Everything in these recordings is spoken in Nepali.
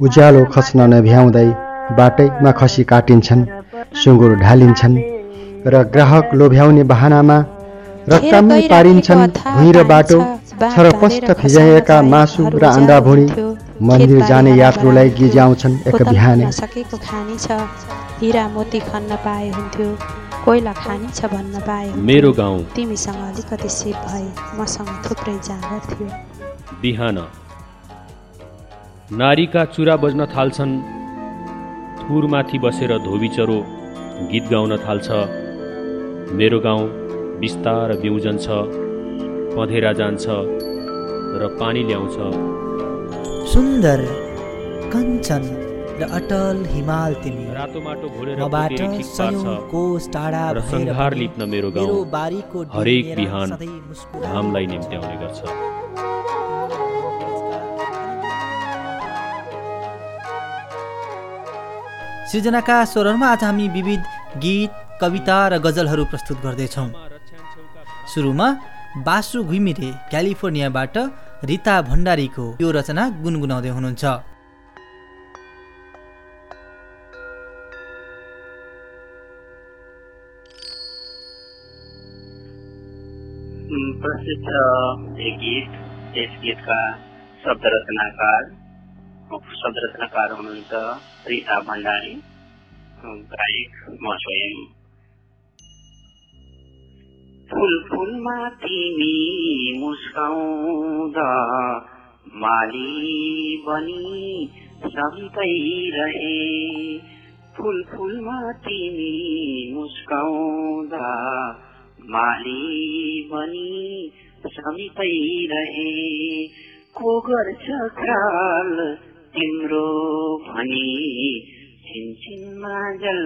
उज्यालो खस्न नभ्याउँदै बाटैमा खसी काटिन्छन् सुँगुर ढालिन्छन् र ग्राहक लोभ्याउने बहानामा रक्कामै पारिन्छन्। भुइँ र बाटो छरपष्ट फिजाइएका मासु र अन्डा भुँडी मन्दिर जाने यात्रुलाई गिज्याउँछन् एक बिहानै। सकेको खानी छ। हिरा मोती खन्न पाए हुन्थ्यो। कोइला खानी छ भन्न पाए मेरो गाउँ। तिमीसँग अलिकति सिप भए मसँग थुप्रै जाँगर थियो। बिहान। नारीका चुरा बज्न थाल्छन्। थुरमाथि बसेर धोबीचरो गीत गाउन थाल्छ। मेरो गाउँ बिस्तार बिउजन छ पँधेरा जान्छ र पानी ल्याउँछ। सुन्दर कञ्चन र अटल हिमाल तिमी। रातो माटो घोलेर मबाट पोतेरी ठिक सयौं पार्छ। कोस टाढा र भएर सङ्घार पनि लिप्न मेरो गाउँ हरेक बिहान घामलाई निम्त्याउने गर्छ। सृजनाका स्वरहरूमा आज हामी विविध गीत कविता र गजलहरू प्रस्तुत गर्दैछौँ। सुरुमा बासु घुमिरे क्यालिफोर्नियाबाट रिता भण्डारीको यो रचना गुनगुनाउँदै हुनुहुन्छ। प्रसिद्ध गीत यस गीतका शब्द रचनाकार शब्द रचनाकार हुनुहुन्छ रिता भण्डारी गायक म स्वयं फुल फुलमा तिमी मुस्काउँदा माली बनी सबै रहे फुल फुलमा तिमी मुस्काउँदा माली बनी सबै रहे को गर्छ ख्याल तिम्रो भनी छिनछिनमा जल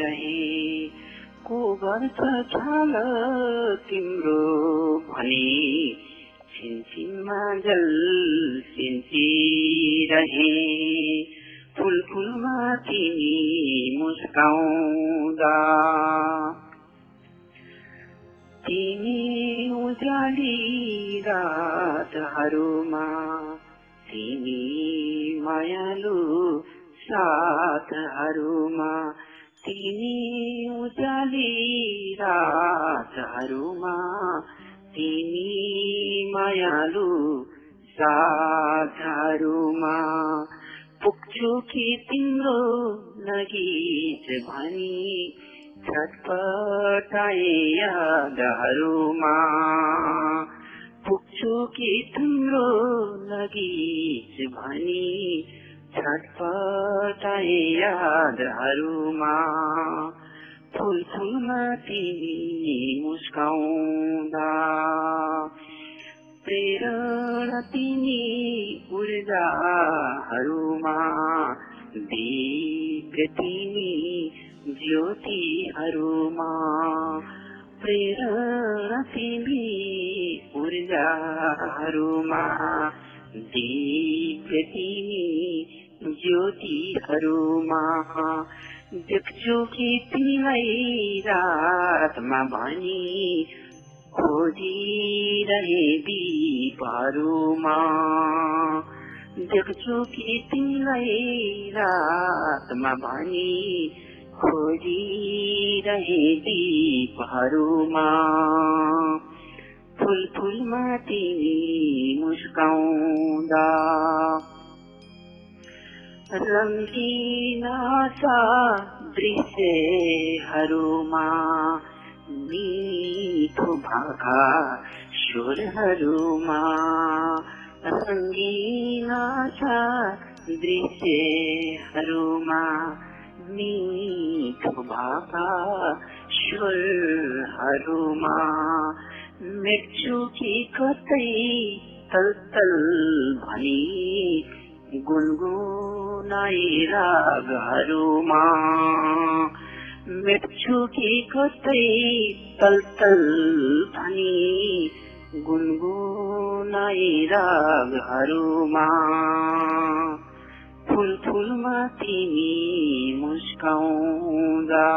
रहे को गर्छ ख्याल तिम्रो भनी छिनछिनमा जल रहे फुल फुलमा तिमी मुस्काउँदा। तिमी उज्याली रातहरूमा तिमी मायालु साथहरूमा तिमी उज्याली रातहरूमा तिमी मायालु साथहरूमा पुग्छु कि तिम्रो नगीत भनी छटपटाए यादहरूमा पुग्छु कि तिम्रो नगीत भनी छटपटाए यादहरूमा फुल फुलमा तिमी मुस्काउँदा प्रेरणा तिमी ऊर्जाहरूमा दिव्य तिमी ज्योतिहरूमा तिमी ऊर्जाहरूमा दिव्य तिमी ज्योतिहरूमा। देख्छु कि तिमीलाई रातमा भनी खोजिरहे दीपहरूमा। देख्छु कि तिमीलाई रातमा भनी खोजिरहे दीपहरूमा फुल फुलमा तिमी मुस्काउँदा। रङ्गीन सा दृश्यहरूमा मिठो भाका स्वरहरूमा। रङ्गीन सा दृश्यहरूमा मिठो भाका स्वरहरूमा मेट्छु कि कतै तल तल भनी गुनगुनाई रागहरूमा मेट्छु कि कतै तल तल भनी गुनगुनाई रागहरूमा फुल फुलमा तिमी मुस्काउँदा।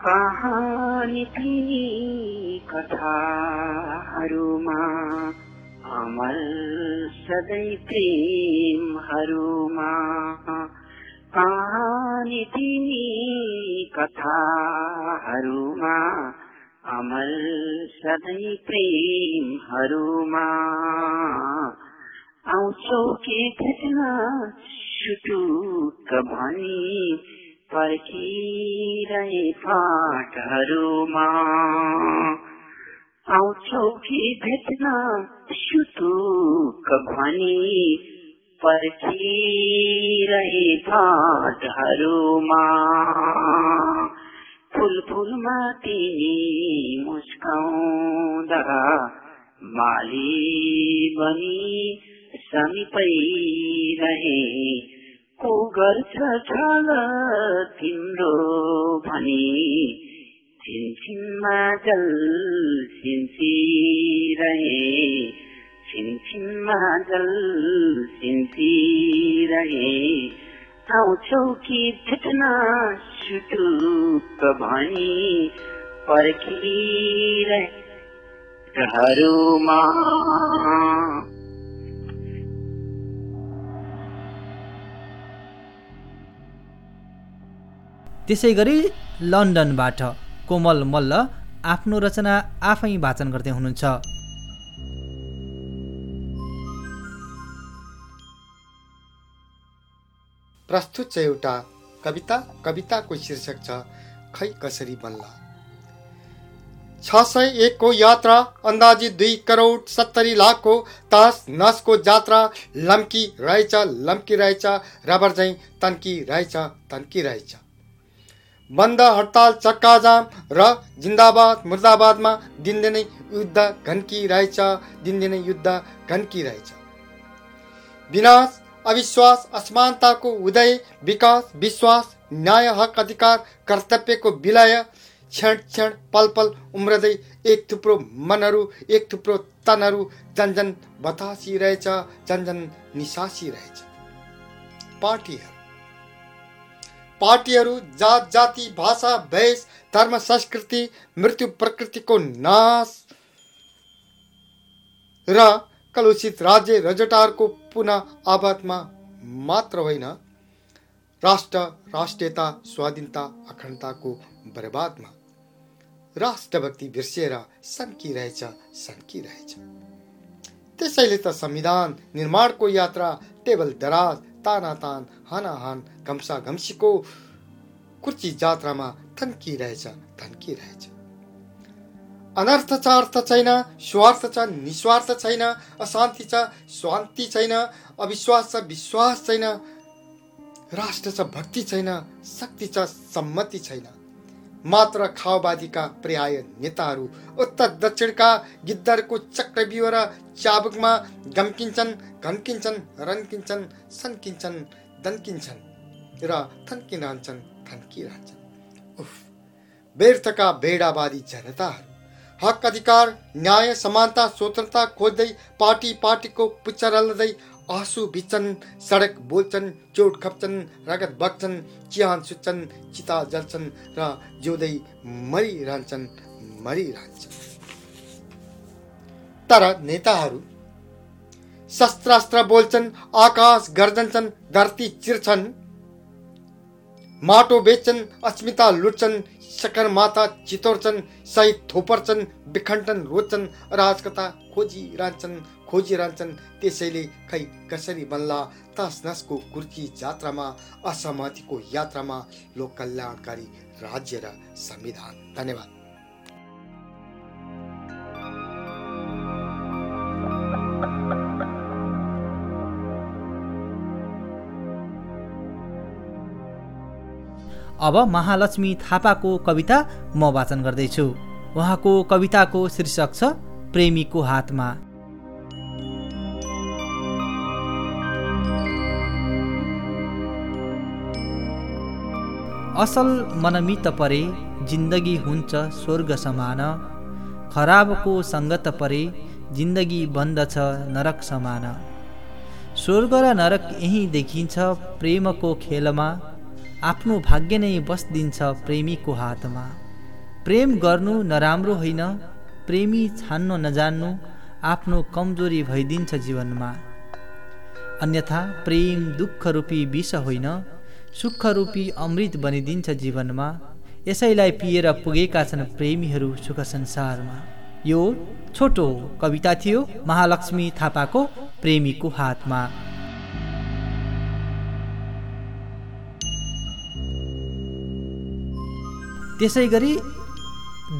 कहानी तिमी कथाहरूमा अमर सधैँ प्रेमहरूमा। कहानी तिमी कथाहरूमा अमर सधैँ प्रेमहरूमा। आउँछौ के भेट्न सुटुक्क भनी पर्खिरहे फाटहरूमा आउँछौ कि भेट्न सुटुक्क भनी पर्खिरहे फाटहरूमा फुल फुलमा तिमी मुस्काउँदा माली बनी समीपै रहे को गर्छ तिम्रो भनी छिनछिनमा जल सिन्सिरहे। छिनछिनमा जल सिन्सिरहे। आउँछौ कि भेट्न सुटुक्क भनी पर्खिरहे। घरहरूमा त्यसै गरी लन्डनबाट कोमल मल्ल आफ्नो रचना आफै वाचन गर्दै हुनुहुन्छ। प्रस्तुत छ एउटा कविता कविताको शीर्षक छ खै कसरी बन्ला छ सय एकको यात्रा अन्दाजी दुई करोड सत्तरी लाखको तास नसको जात्रा लम्की रहेछ लम्की रहेछ रबर झैँ तन्की रहेछ तन्की रहेछ। बन्द हडताल चक्काजाम र जिन्दाबाद मुर्दाबादमा दिनदिनै युद्ध घन्की रहेछ दिनदिनै युद्ध घन्की रहेछ। विनाश अविश्वास असमानताको उदय विकास विश्वास न्याय हक अधिकार कर्तव्यको विलय क्षण क्षण पल पल उम्रदै एक थुप्रो मनहरू एक थुप्रो तनहरू जन बतासी रहेछ जन निसासी रहेछ। पार्टीहरू पार्टीहरू जात जाति भाषा भेष धर्म संस्कृति मृत्यु प्रकृतिको नाश र कलुषित राज्य रजटारको पुनः आबादमा मात्र होइन राष्ट्र राष्ट्रियता स्वाधीनता अखण्डताको बर्बादमा। राष्ट्रभक्ति बिर्सिएर सन्किरहेछ सन्किरहेछ त्यसैले त संविधान निर्माणको यात्रा टेबल दराज तानातान हानाहान घम्सा घम्सीको कुर्ची जात्रामा थन्किरहेछ थन्किरहेछ अनर्थ छ अर्थ छैन स्वार्थ छ निस्वार्थ छैन अशान्ति छ शान्ति छैन अविश्वास छ विश्वास छैन राष्ट्र छ भक्ति छैन शक्ति छ सम्मति छैन। मात्र खाओवादीका पर्याय नेताहरू उत्तर दक्षिणका गिद्धहरूको चक्रव्यूह र चाबुकमा गम्किन्छन् घन्किन्छन् रन्किन्छन् सन्किन्छन् दन्किन्छन् र थन्किरहन्छन् थन्किरहन्छन्। उफ व्यर्थका बेडावादी जनताहरू हक अधिकार न्याय समानता स्वतन्त्रता खोज्दै पार्टी पार्टीको पुच्छर रल्दै आँसु भिच्छन् सडक बोल्छन् चोट खप्छन् रगत बग्छन् चिहान सुत्छन् चिता जल्छन् र जिउँदै मरिरहन्छन् मरिरहन्छन्। तर नेताहरू शस्त्रास्त्र बोल्छन् आकाश गर्जन्छन् धरती चिर्छन् माटो बेच्छन् अस्मिता लुट्छन् माता चितोर्छन् सहित थोपर्छन् विखण्डन रोज्छन् राजकथा खोजिरहन्छन् खोजिरहन्छन् त्यसैले खै कसरी बन्ला तस नसको कुर्ची जात्रामा असहमतिको यात्रामा लोक कल्याणकारी राज्य र संविधान? धन्यवाद। अब महालक्ष्मी थापाको कविता म वाचन गर्दैछु। उहाँको कविताको शीर्षक छ प्रेमीको हातमा। असल मनमित परे जिन्दगी हुन्छ स्वर्ग समान। खराबको सङ्गत परे जिन्दगी बन्दछ नरक समान। स्वर्ग र नरक यहीँ देखिन्छ प्रेमको खेलमा। आफ्नो भाग्य नै बस दिन्छ प्रेमीको हातमा। प्रेम गर्नु नराम्रो होइन प्रेमी छान्न नजान्नु आफ्नो कमजोरी भइदिन्छ जीवनमा। अन्यथा प्रेम दुःख रूपी विष होइन। सुख रूपी अमृत बनिदिन्छ जीवनमा यसैलाई पिएर पुगेका छन् प्रेमीहरू सुख संसारमा। यो छोटो कविता थियो महालक्ष्मी थापाको प्रेमीको हातमा। त्यसै गरी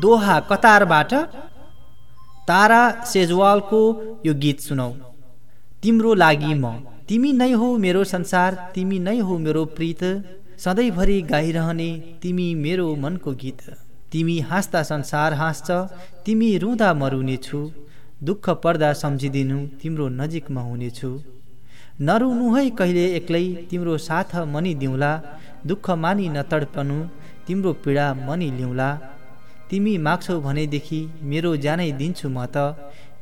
दोहा कतारबाट तारा सेजवालको यो गीत सुनौ। तिम्रो लागि म तिमी नै हो मेरो संसार तिमी नै हो मेरो प्रीत। सधैँभरि गाइरहने तिमी मेरो मनको गीत। तिमी हाँस्दा संसार हाँस्छ तिमी रुँदा म छु दुःख पर्दा सम्झिदिनु तिम्रो नजिकमा हुनेछु। नरुनु है कहिले एक्लै तिम्रो साथ मनी दिउँला। दुःख मानि नतडपनु तिम्रो पीडा मनी लिउँला। तिमी माग्छौ भनेदेखि मेरो ज्यानै दिन्छु म त।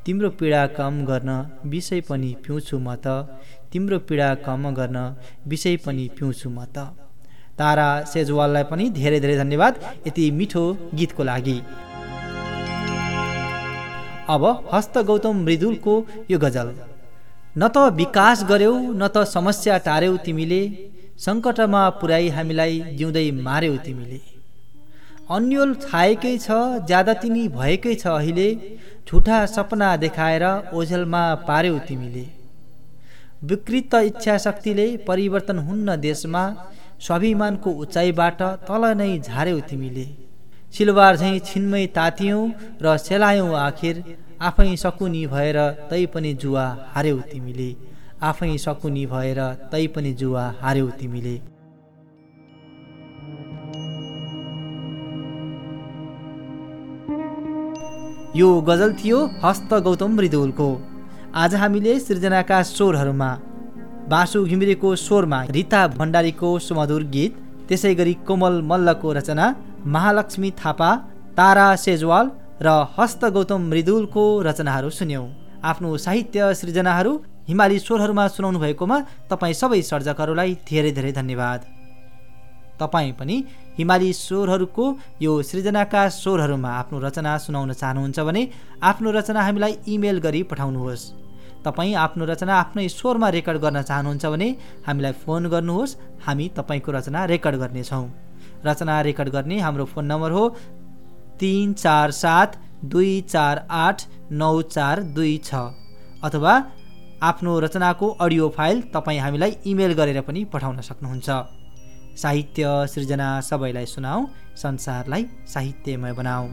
तिम्रो पीडा कम गर्न विषय पनि पिउँछु म त। तिम्रो पीडा कम गर्न विषय पनि पिउँछु म त। तारा सेजवाललाई पनि धेरै धेरै धन्यवाद यति मिठो गीतको लागि। अब हस्त गौतम मृदुलको यो गजल। न त विकास गर्यौ न त समस्या टार्यौ तिमीले सङ्कटमा पुर्याई हामीलाई जिउँदै मार्यौ तिमीले। अन्यल छाएकै छ ज्यादा तिमी भएकै छ अहिले। झुठा सपना देखाएर ओझेलमा पार्यौ तिमीले। विकृत इच्छा शक्तिले परिवर्तन हुन्न देशमा स्वाभिमानको उचाइबाट तल नै झार्यौ तिमीले। सिलवार झैँ छिन्मै तातियौ र सेलायौँ आखिर आफै सकुनी भएर तै पनि जुवा हार्यौ तिमीले। आफै सकुनी भएर तै पनि जुवा हार्यौ तिमीले। यो गजल थियो हस्त गौतम मृदुलको। आज हामीले सृजनाका स्वरहरूमा बासु घिमिरेको स्वरमा रिता भण्डारीको सुमधुर गीत त्यसै गरी कोमल मल्लको रचना महालक्ष्मी थापा तारा सेजवाल र हस्त गौतम मृदुलको रचनाहरू सुन्यौँ। आफ्नो साहित्य सृजनाहरू हिमाली स्वरहरूमा सुनाउनु भएकोमा तपाईँ सबै सर्जकहरूलाई धेरै धेरै धन्यवाद। तपाईँ पनि हिमाली स्वरहरूको यो सृजनाका स्वरहरूमा आफ्नो रचना सुनाउन चाहनुहुन्छ भने आफ्नो रचना हामीलाई इमेल गरी पठाउनुहोस्। तपाईँ आफ्नो रचना आफ्नै स्वरमा रेकर्ड गर्न चाहनुहुन्छ भने हामीलाई फोन गर्नुहोस्। हामी तपाईँको रचना रेकर्ड गर्नेछौँ। रचना रेकर्ड गर्ने हाम्रो फोन नम्बर हो तिन चार सात दुई चार आठ नौ चार दुई छ अथवा आफ्नो रचनाको अडियो फाइल तपाईँ हामीलाई इमेल गरेर पनि पठाउन सक्नुहुन्छ। साहित्य सृजना सबैलाई सुनाऊ संसारलाई साहित्यमय बनाऊ।